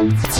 Thank you.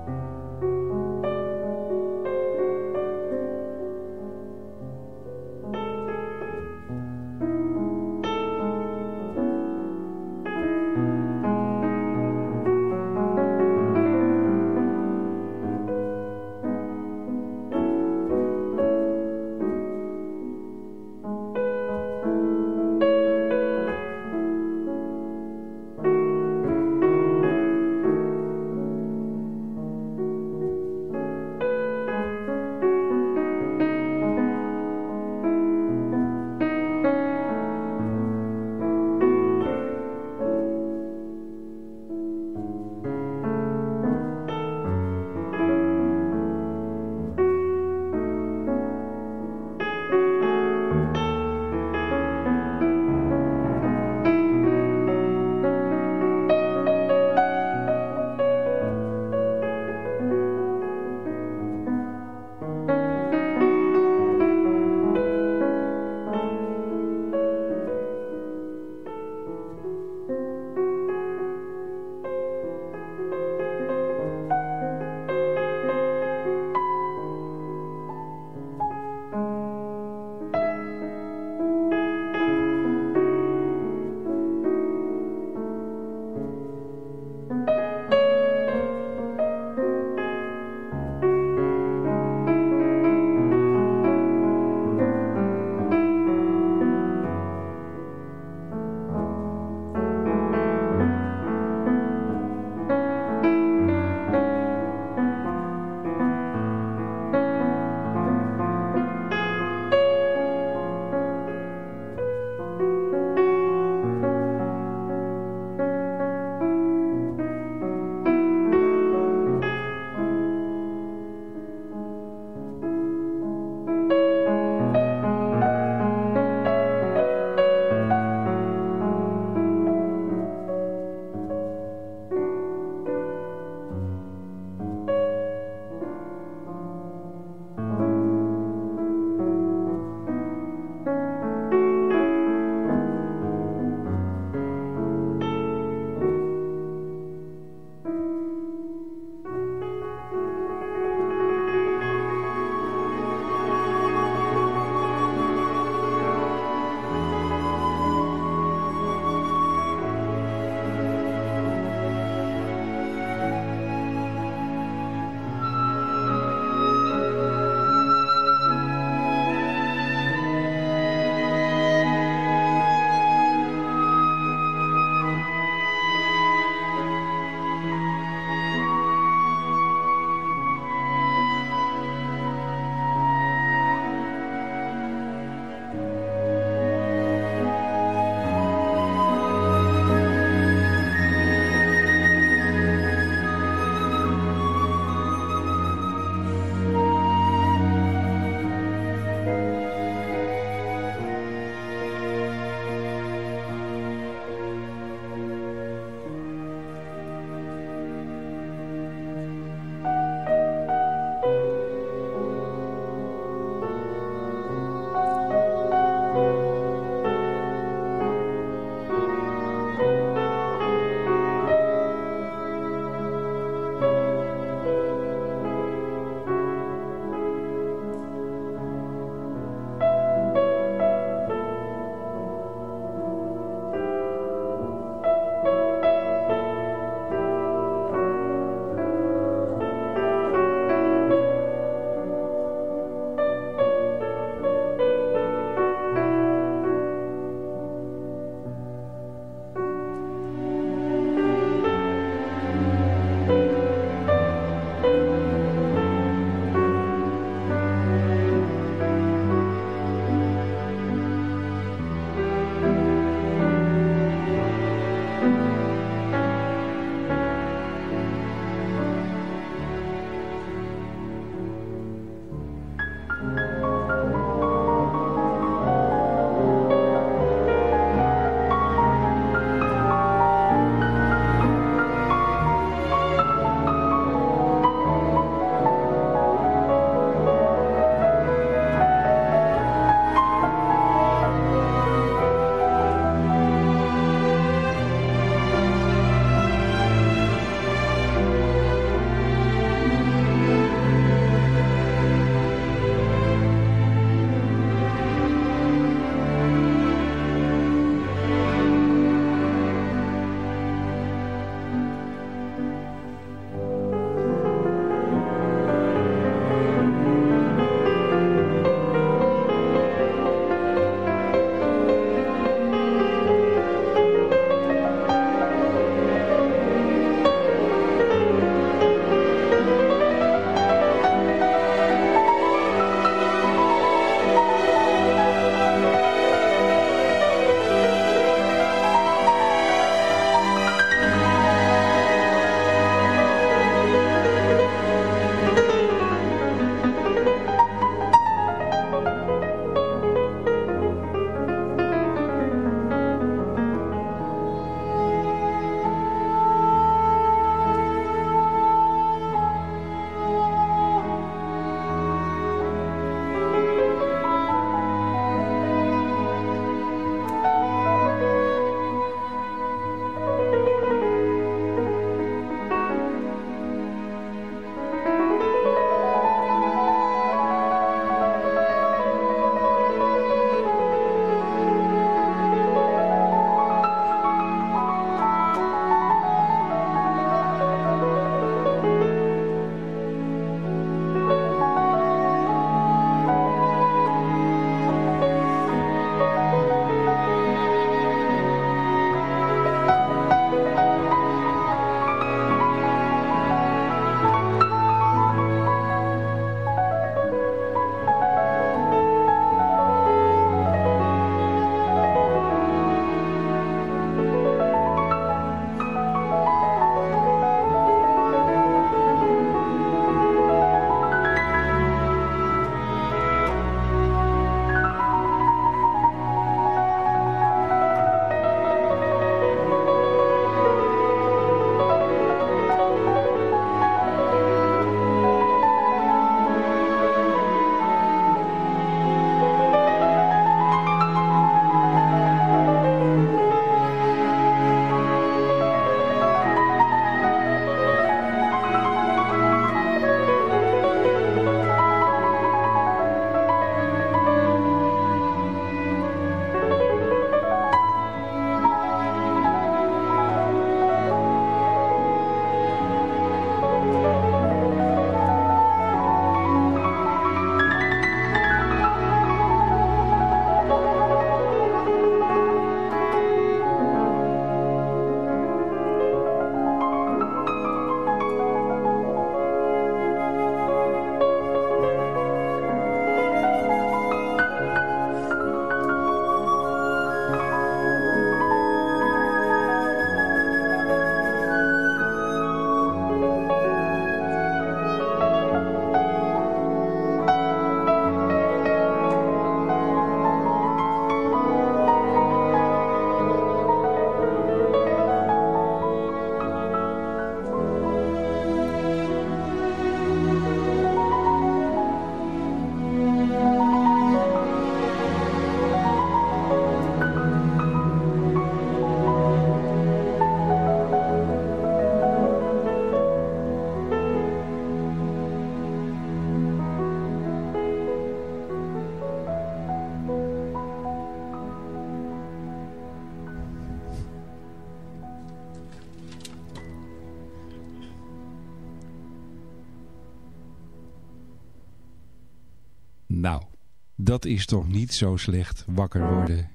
Dat is toch niet zo slecht wakker worden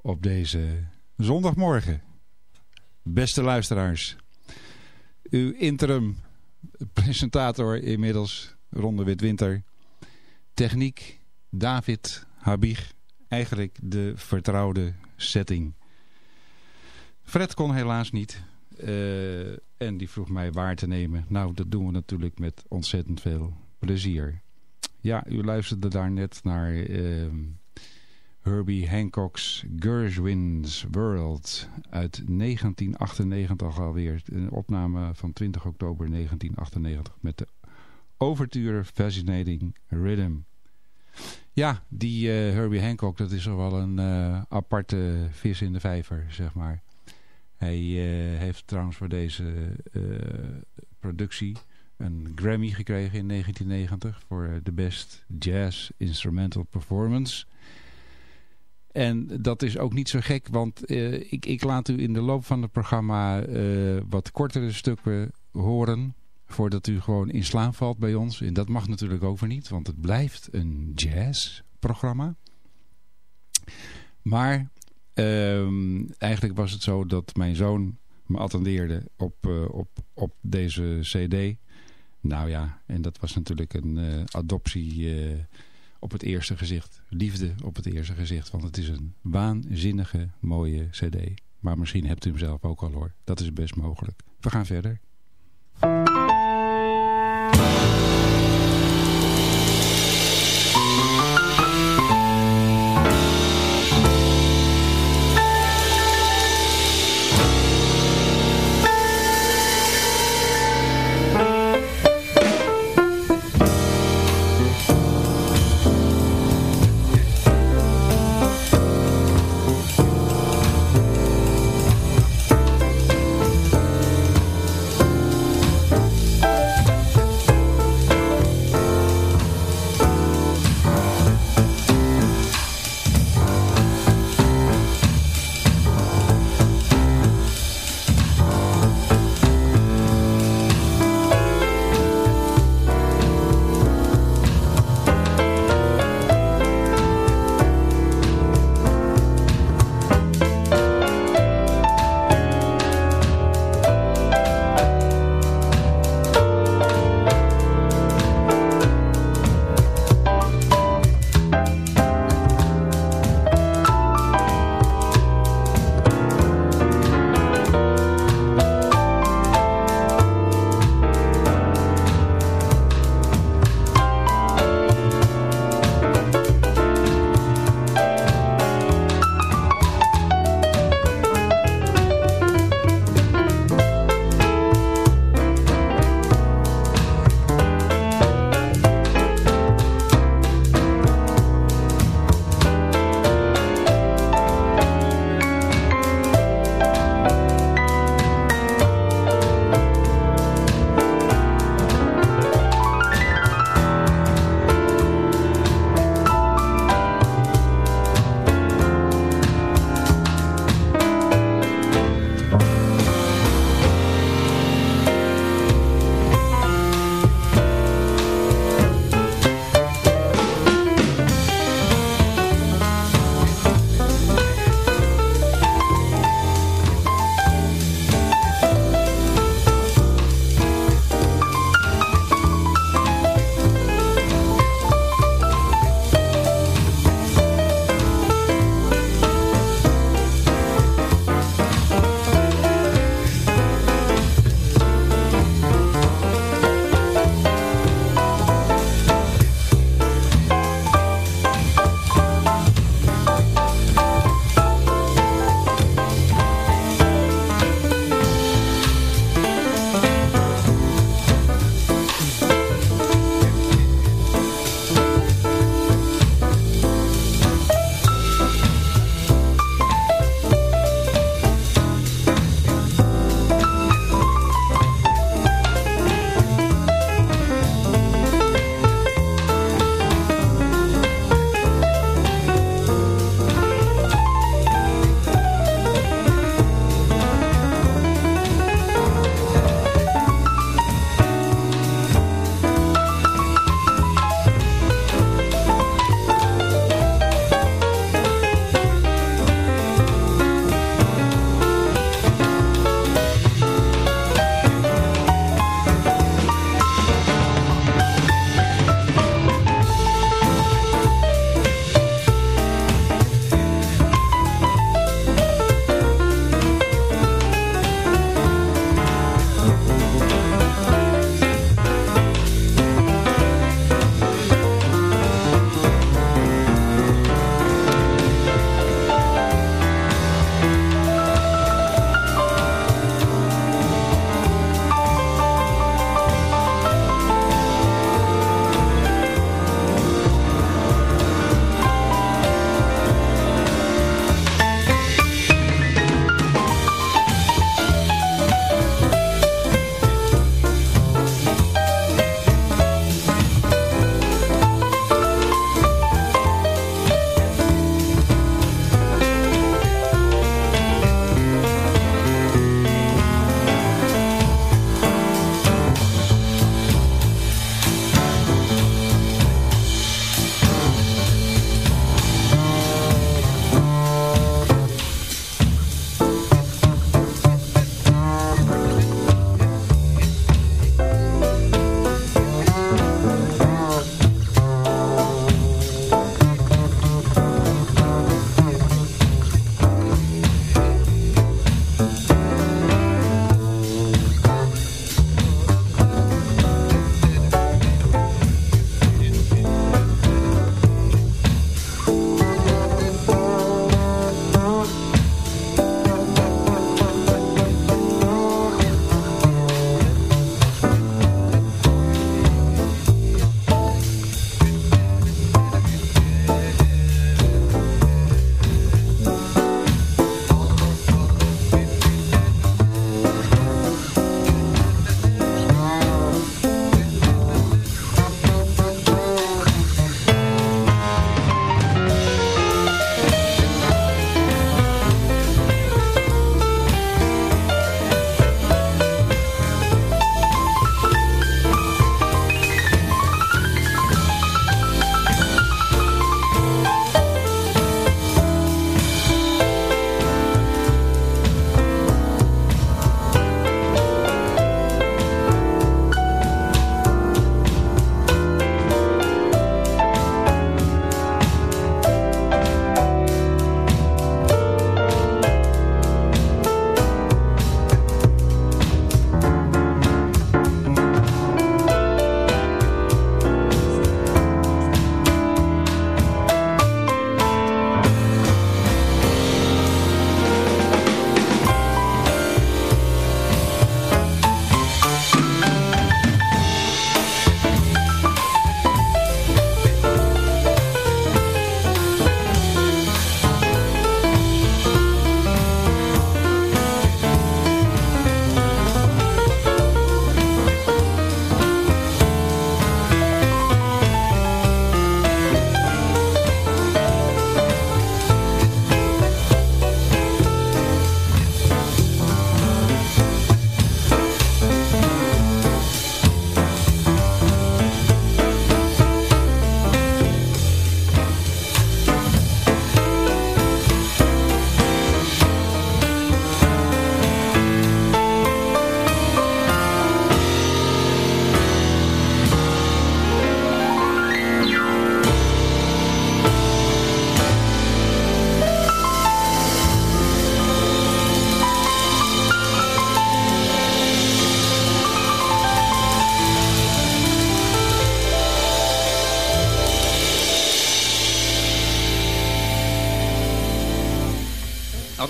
op deze zondagmorgen. Beste luisteraars, uw interim presentator inmiddels, Ronde Witwinter. Techniek, David Habig. Eigenlijk de vertrouwde setting. Fred kon helaas niet. Uh, en die vroeg mij waar te nemen. Nou, dat doen we natuurlijk met ontzettend veel plezier. Ja, u luisterde daar net naar uh, Herbie Hancock's Gershwin's World uit 1998 alweer. Een opname van 20 oktober 1998 met de overture Fascinating Rhythm. Ja, die uh, Herbie Hancock, dat is toch wel een uh, aparte vis in de vijver, zeg maar. Hij uh, heeft trouwens voor deze productie een Grammy gekregen in 1990 voor de Best Jazz Instrumental Performance. En dat is ook niet zo gek, want uh, ik, ik, laat u in de loop van het programma uh, wat kortere stukken horen. Voordat u gewoon in slaap valt bij ons. En dat mag natuurlijk over niet, want het blijft een jazzprogramma. Maar uh, eigenlijk was het zo dat mijn zoon me attendeerde op, op, op deze cd. Nou ja, en dat was natuurlijk een adoptie op het eerste gezicht. Liefde op het eerste gezicht. Want het is een waanzinnige mooie cd. Maar misschien hebt u hem zelf ook al hoor. Dat is best mogelijk. We gaan verder.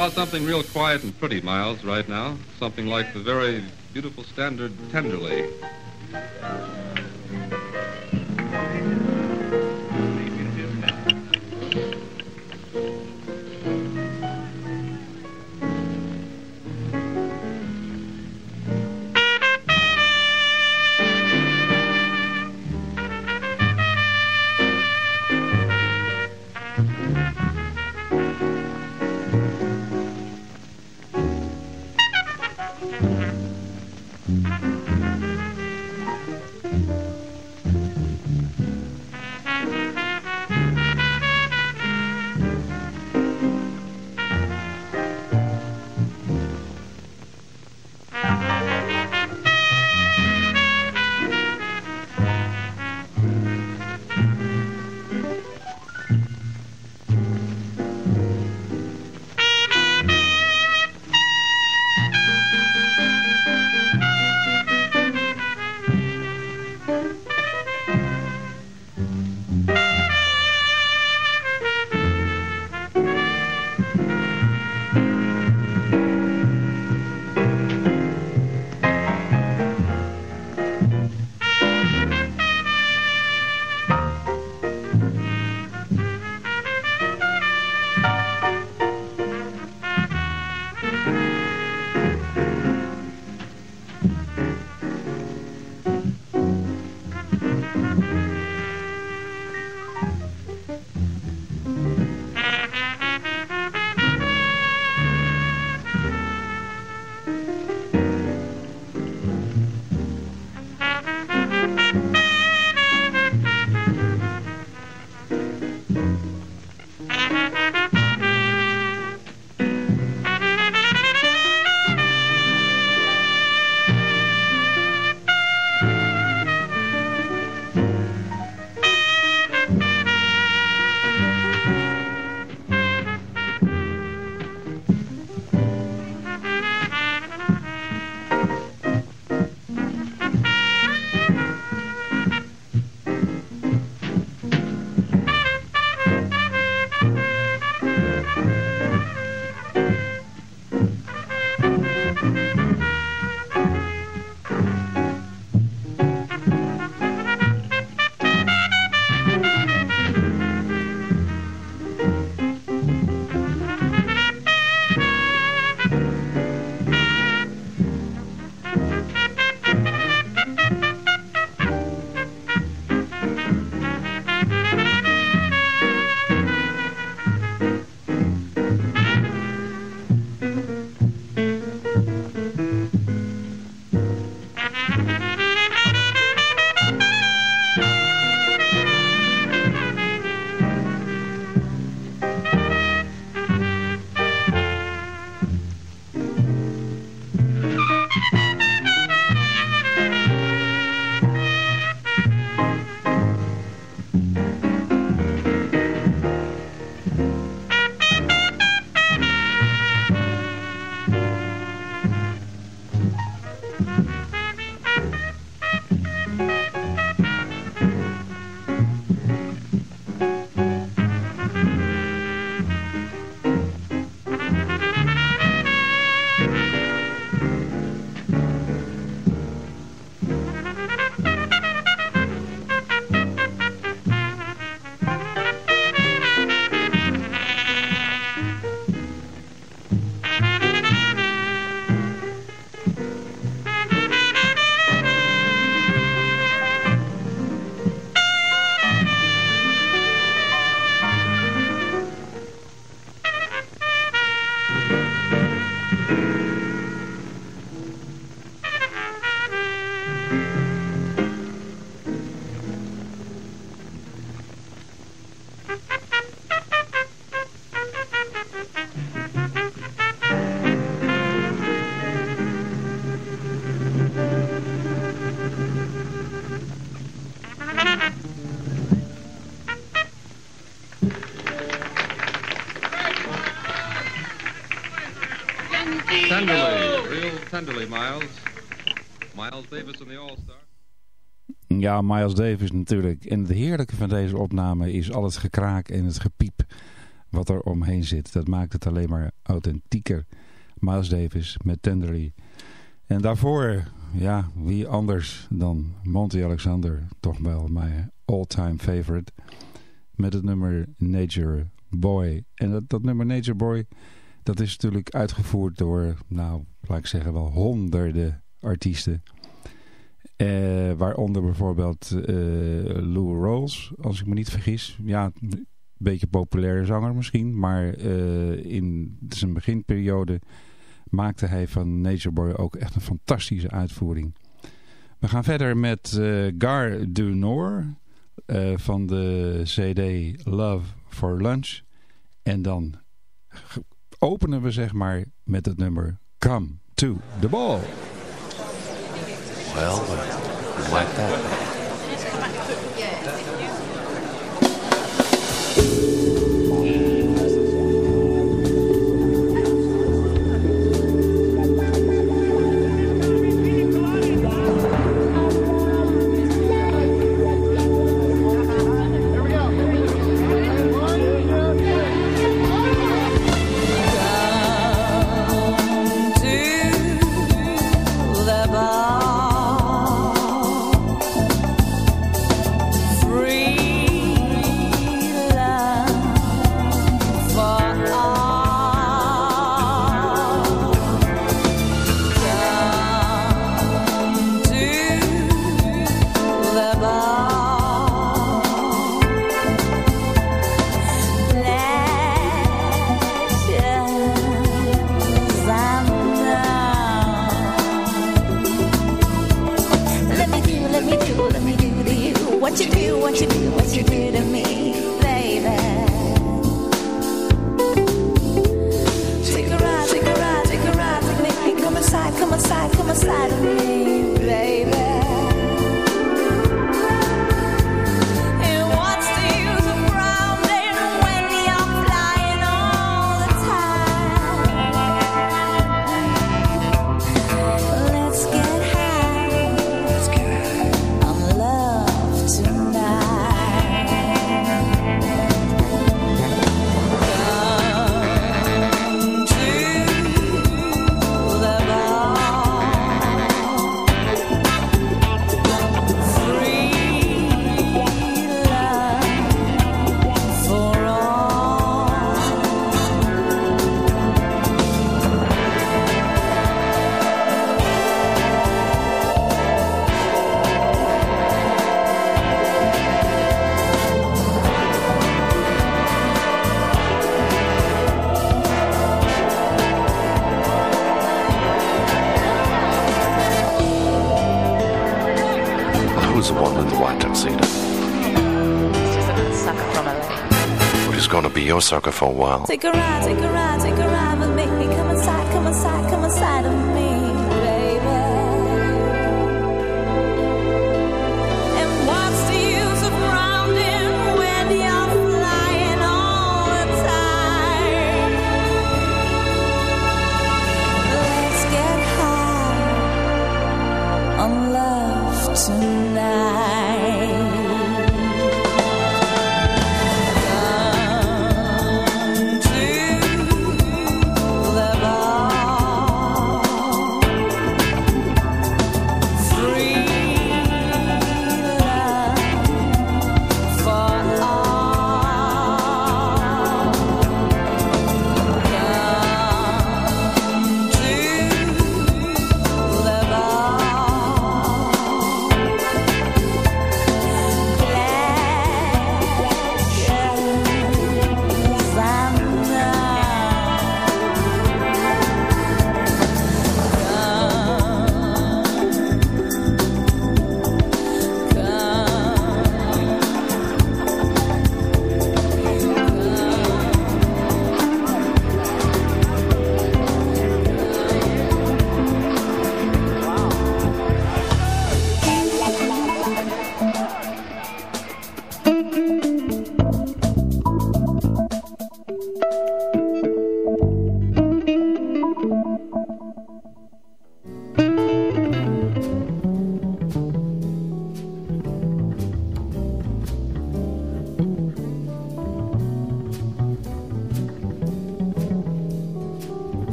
About something real quiet and pretty, Miles, right now? Something like the very beautiful standard Tenderly. Tenderly, real tenderly, Miles. Miles Davis and the All-Star. Ja, Miles Davis natuurlijk. En het heerlijke van deze opname is al het gekraak en het gepiep wat er omheen zit. Dat maakt het alleen maar authentieker. Miles Davis met Tenderly. En daarvoor, ja, wie anders dan Monty Alexander. Toch wel mijn all-time favorite. Met het nummer Nature Boy. En dat, dat nummer Nature Boy, dat is natuurlijk uitgevoerd door, nou, laat ik zeggen wel honderden artiesten. Eh, waaronder bijvoorbeeld uh, Lou Rawls, als ik me niet vergis. Ja, een beetje populaire zanger misschien. Maar uh, in zijn beginperiode maakte hij van Nature Boy ook echt een fantastische uitvoering. We gaan verder met Gare du Nord van de CD Love for Lunch. En dan openen we zeg maar met het nummer Come to the Ball. Well, like that. Sucker for a while. Take a ride, take a ride,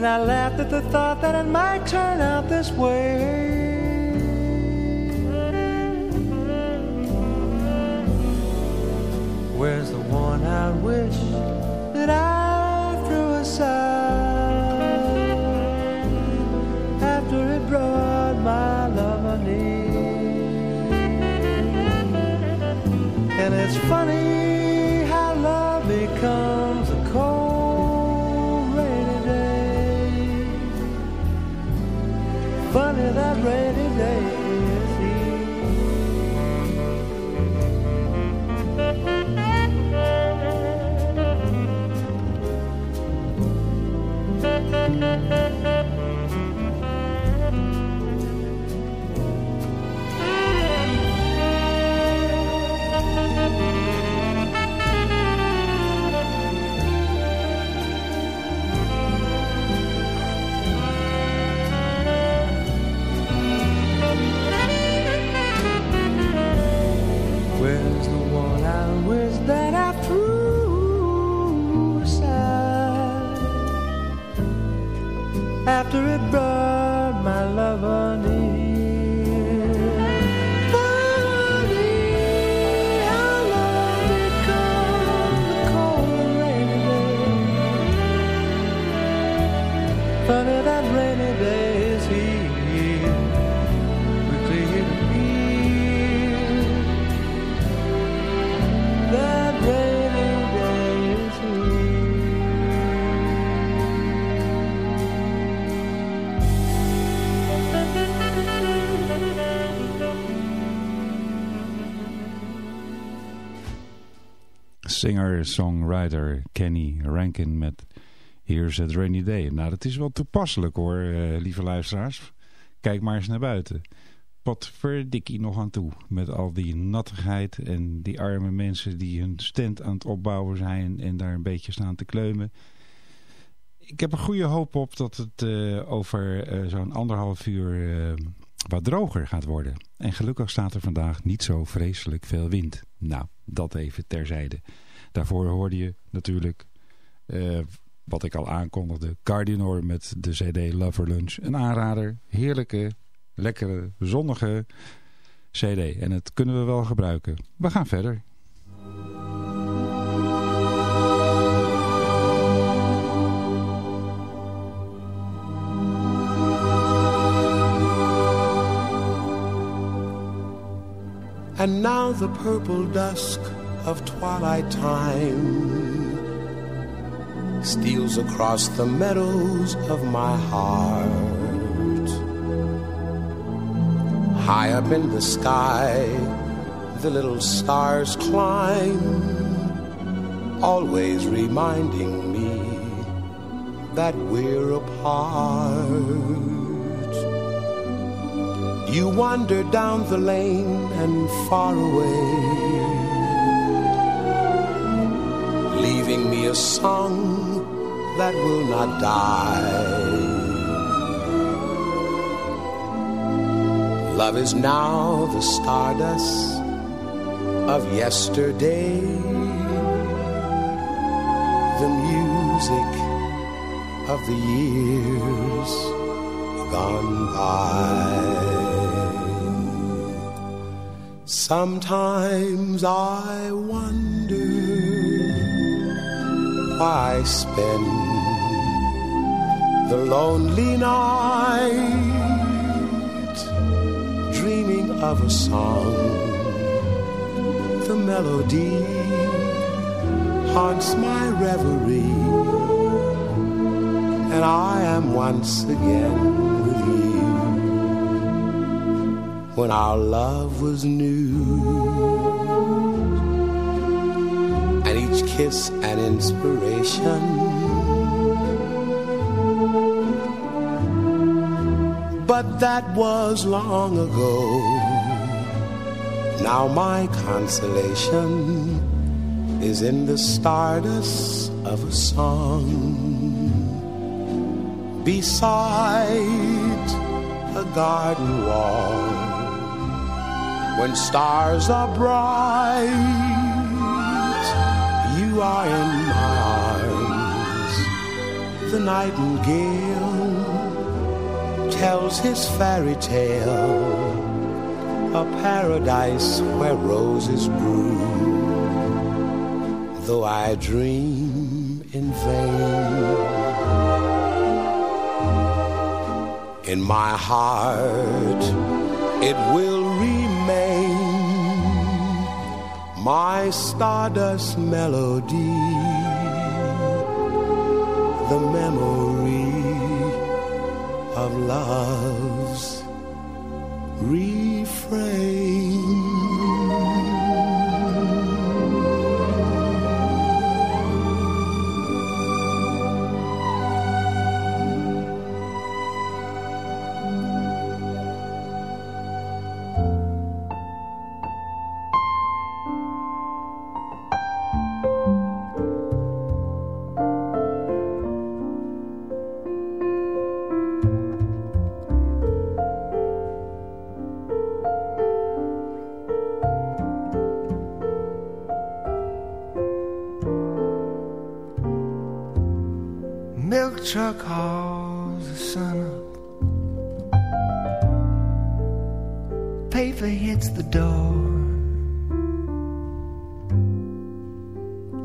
And I laughed at the thought that it might turn out this way. Where's the one I wish that I threw aside after it brought my love near? And it's funny Singer-songwriter Kenny Rankin met Here's a Rainy Day. Nou, dat is wel toepasselijk hoor, eh, lieve luisteraars. Kijk maar eens naar buiten. Wat verdikkie nog aan toe. Met al die nattigheid en die arme mensen die hun stand aan het opbouwen zijn en daar een beetje staan te kleumen. Ik heb er goede hoop op dat het eh, over eh, zo'n anderhalf uur wat droger gaat worden. En gelukkig staat er vandaag niet zo vreselijk veel wind. Nou, dat even terzijde. Daarvoor hoorde je natuurlijk, eh, wat ik al aankondigde, Cardinor met de CD Lover Lunch. Een aanrader, heerlijke, lekkere, zonnige CD. En het kunnen we wel gebruiken. We gaan verder. And now the purple dusk of twilight time steals across the meadows of my heart. High up in the sky, the little stars climb, always reminding me that we're apart. You wander down the lane and far away, leaving me a song that will not die. Love is now the stardust of yesterday, the music of the years gone by. Sometimes I wonder I spend the lonely night dreaming of a song. The melody haunts my reverie, and I am once again with you when our love was new. Kiss an inspiration. But that was long ago. Now my consolation is in the stardust of a song beside a garden wall when stars are bright you are in my arms the nightingale tells his fairy tale a paradise where roses bloom though I dream in vain. In my heart, it will my stardust melody, the memory of love's refrain. Truck hauls the sun up. Paper hits the door.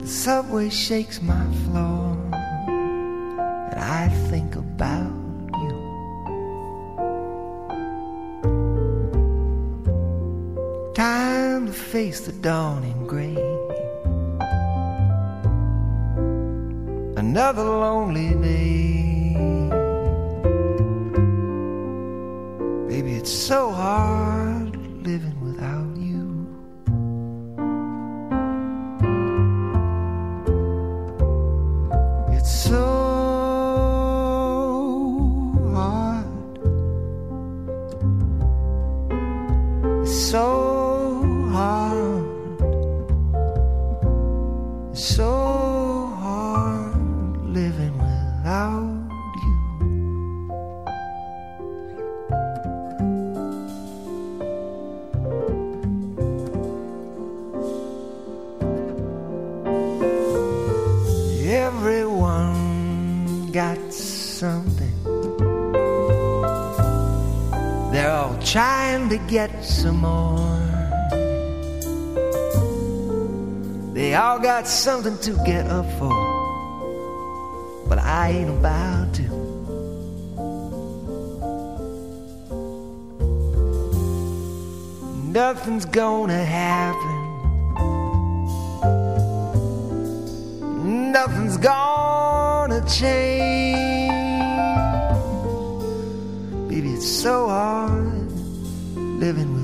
The subway shakes my floor. Everyone got something. They're all trying to get some more. They all got something to get up for but I ain't about to. Nothing's gonna happen. Nothing's gonna change. Baby, it's so hard living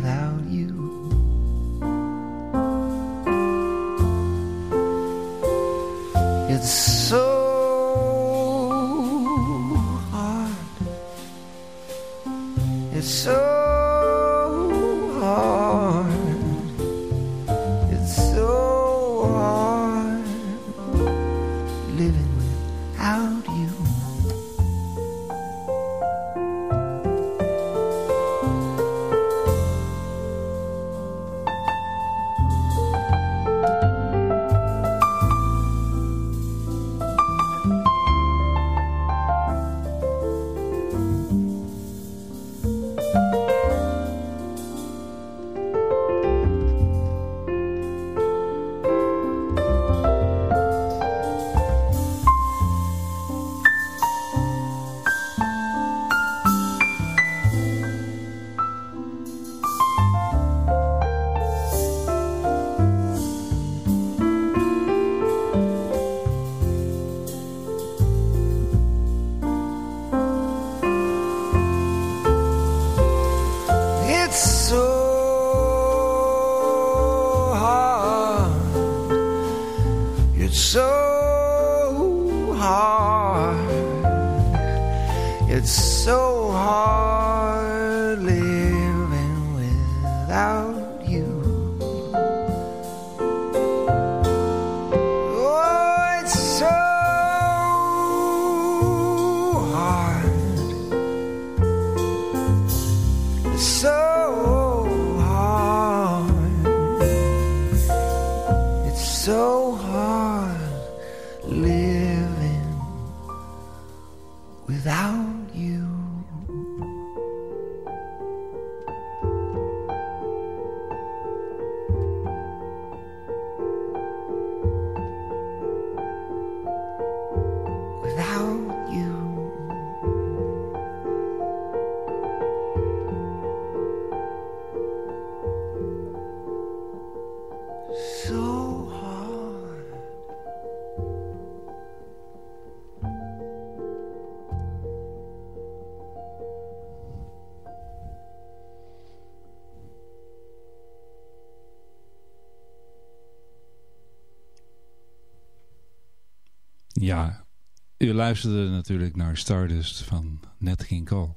u luisterde natuurlijk naar Stardust van Nat King Cole.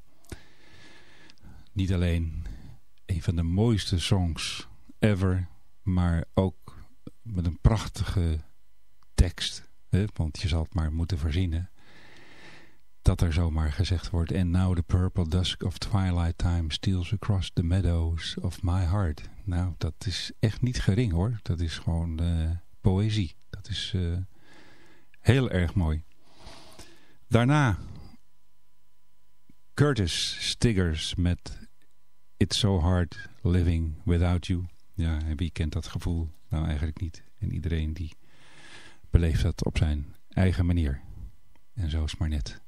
Niet alleen een van de mooiste songs ever, maar ook met een prachtige tekst. Hè? Want je zal het maar moeten voorzien. Dat er zomaar gezegd wordt. And now the purple dusk of twilight time steals across the meadows of my heart. Nou, dat is echt niet gering hoor. Dat is gewoon eh, poëzie. Dat is eh, heel erg mooi. Daarna Curtis Stiggers met It's So Hard Living Without You. Ja, en wie kent dat gevoel? Nou, eigenlijk niet. En iedereen die beleeft dat op zijn eigen manier. En zo is maar net.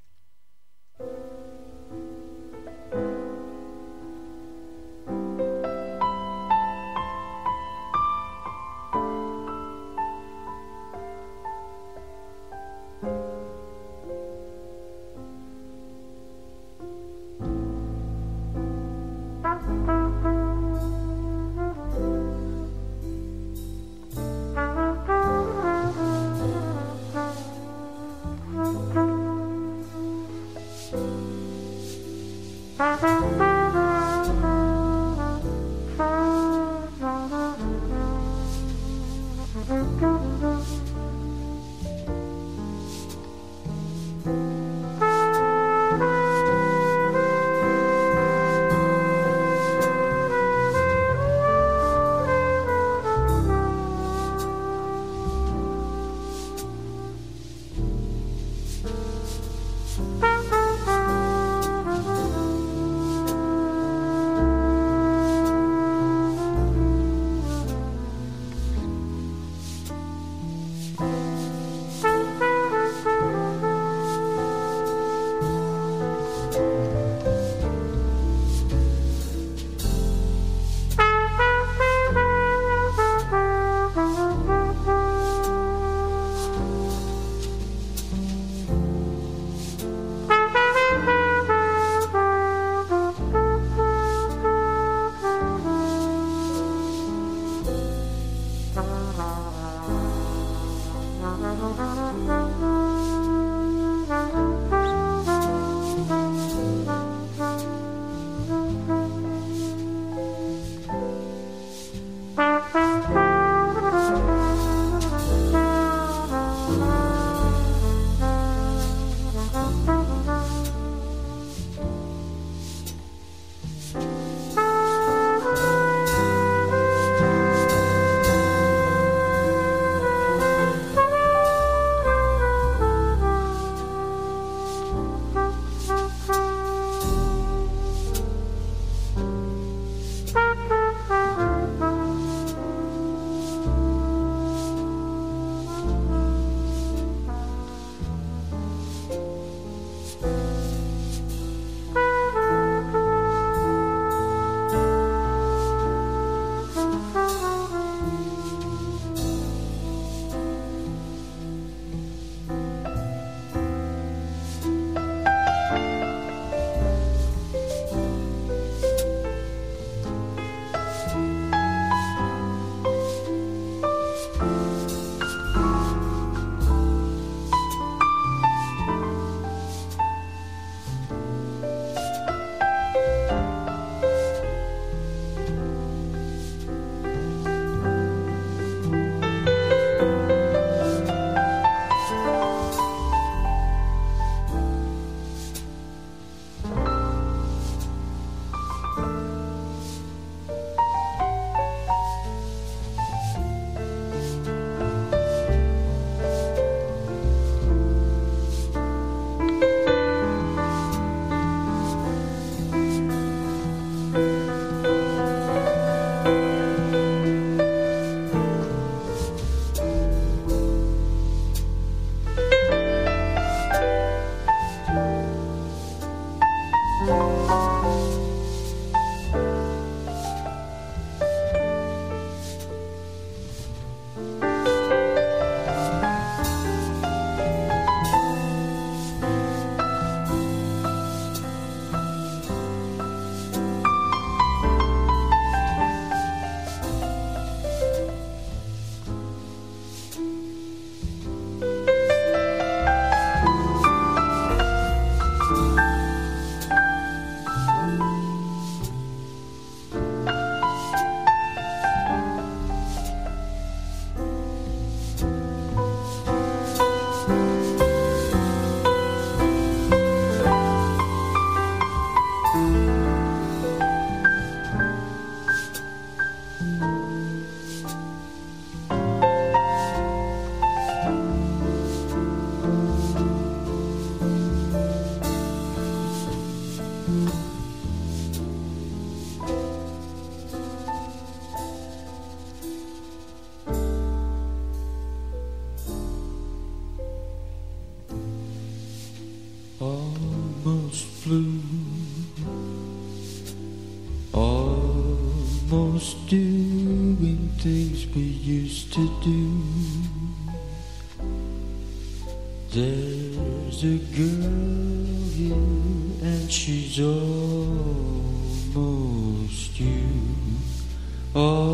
Oh.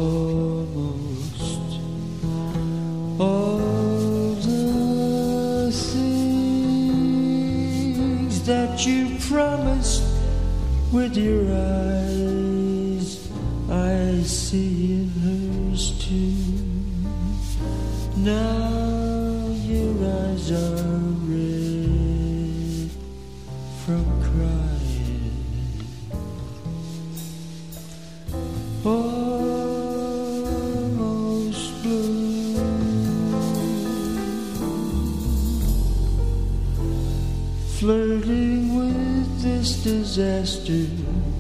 Disaster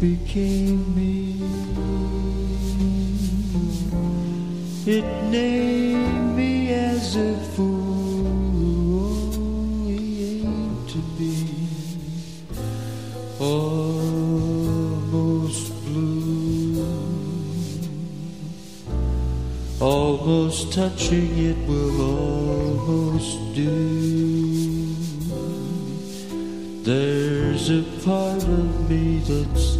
became me. It named me as a fool only aimed to be almost blue. Almost touching it will almost do. There's a part of me that's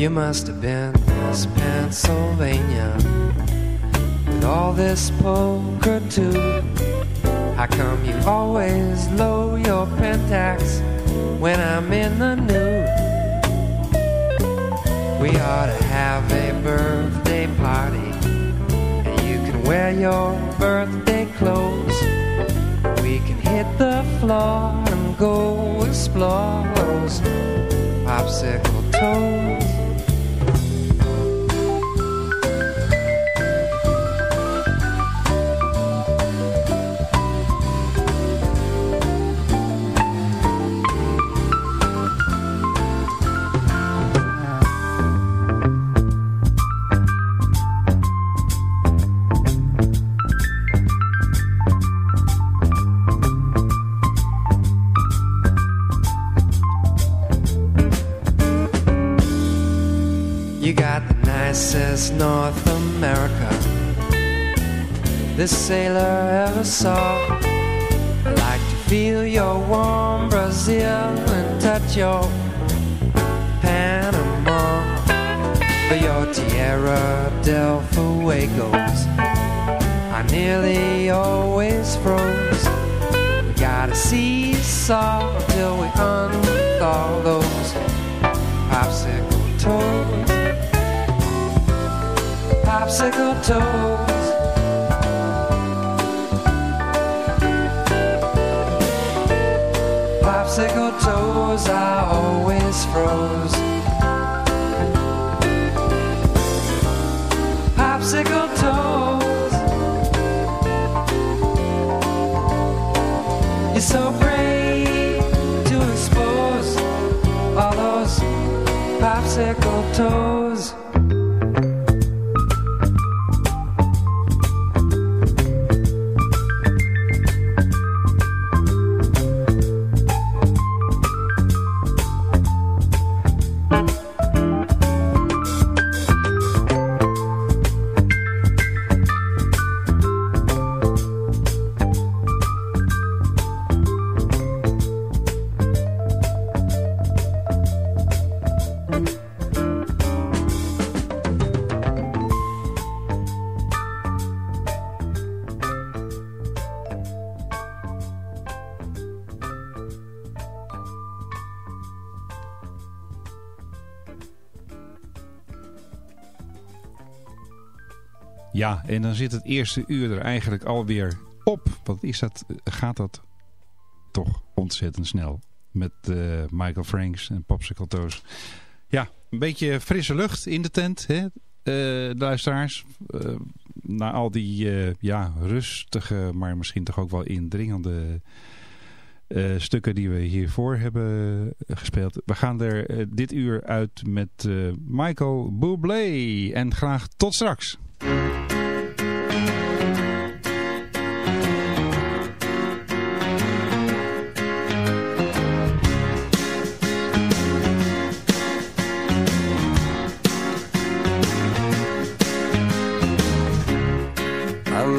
You must have been Miss Pennsylvania with all this poker too. How come you always lower your pentax when I'm in the nude? We ought to have a birthday party, and you can wear your birthday clothes. We can hit the floor and go explore those popsicle toes. Toes. Popsicle toes, I always froze. Popsicle toes. You're so brave to expose all those popsicle toes. En dan zit het eerste uur er eigenlijk alweer op. Wat is dat? Gaat dat toch ontzettend snel. Met uh, Michael Franks en Popsicle Toes. Ja, een beetje frisse lucht in de tent, hè? Uh, luisteraars. Uh, na al die ja, rustige, maar misschien toch ook wel indringende stukken die we hiervoor hebben gespeeld. We gaan er dit uur uit met Michael Bublé. En graag tot straks.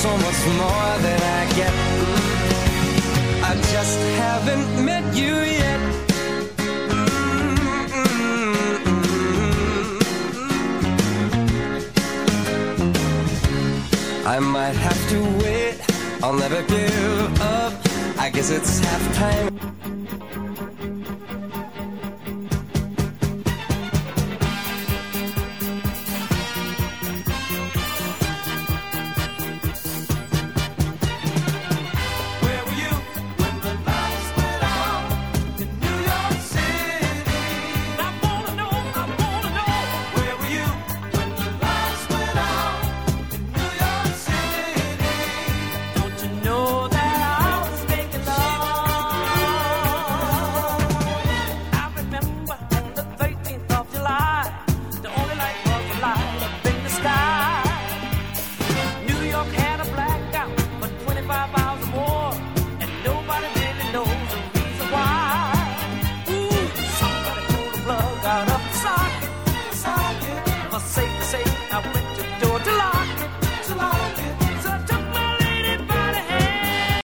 So much more than I get. I just haven't met you yet. I might have to wait, I'll never give up. I guess it's half time.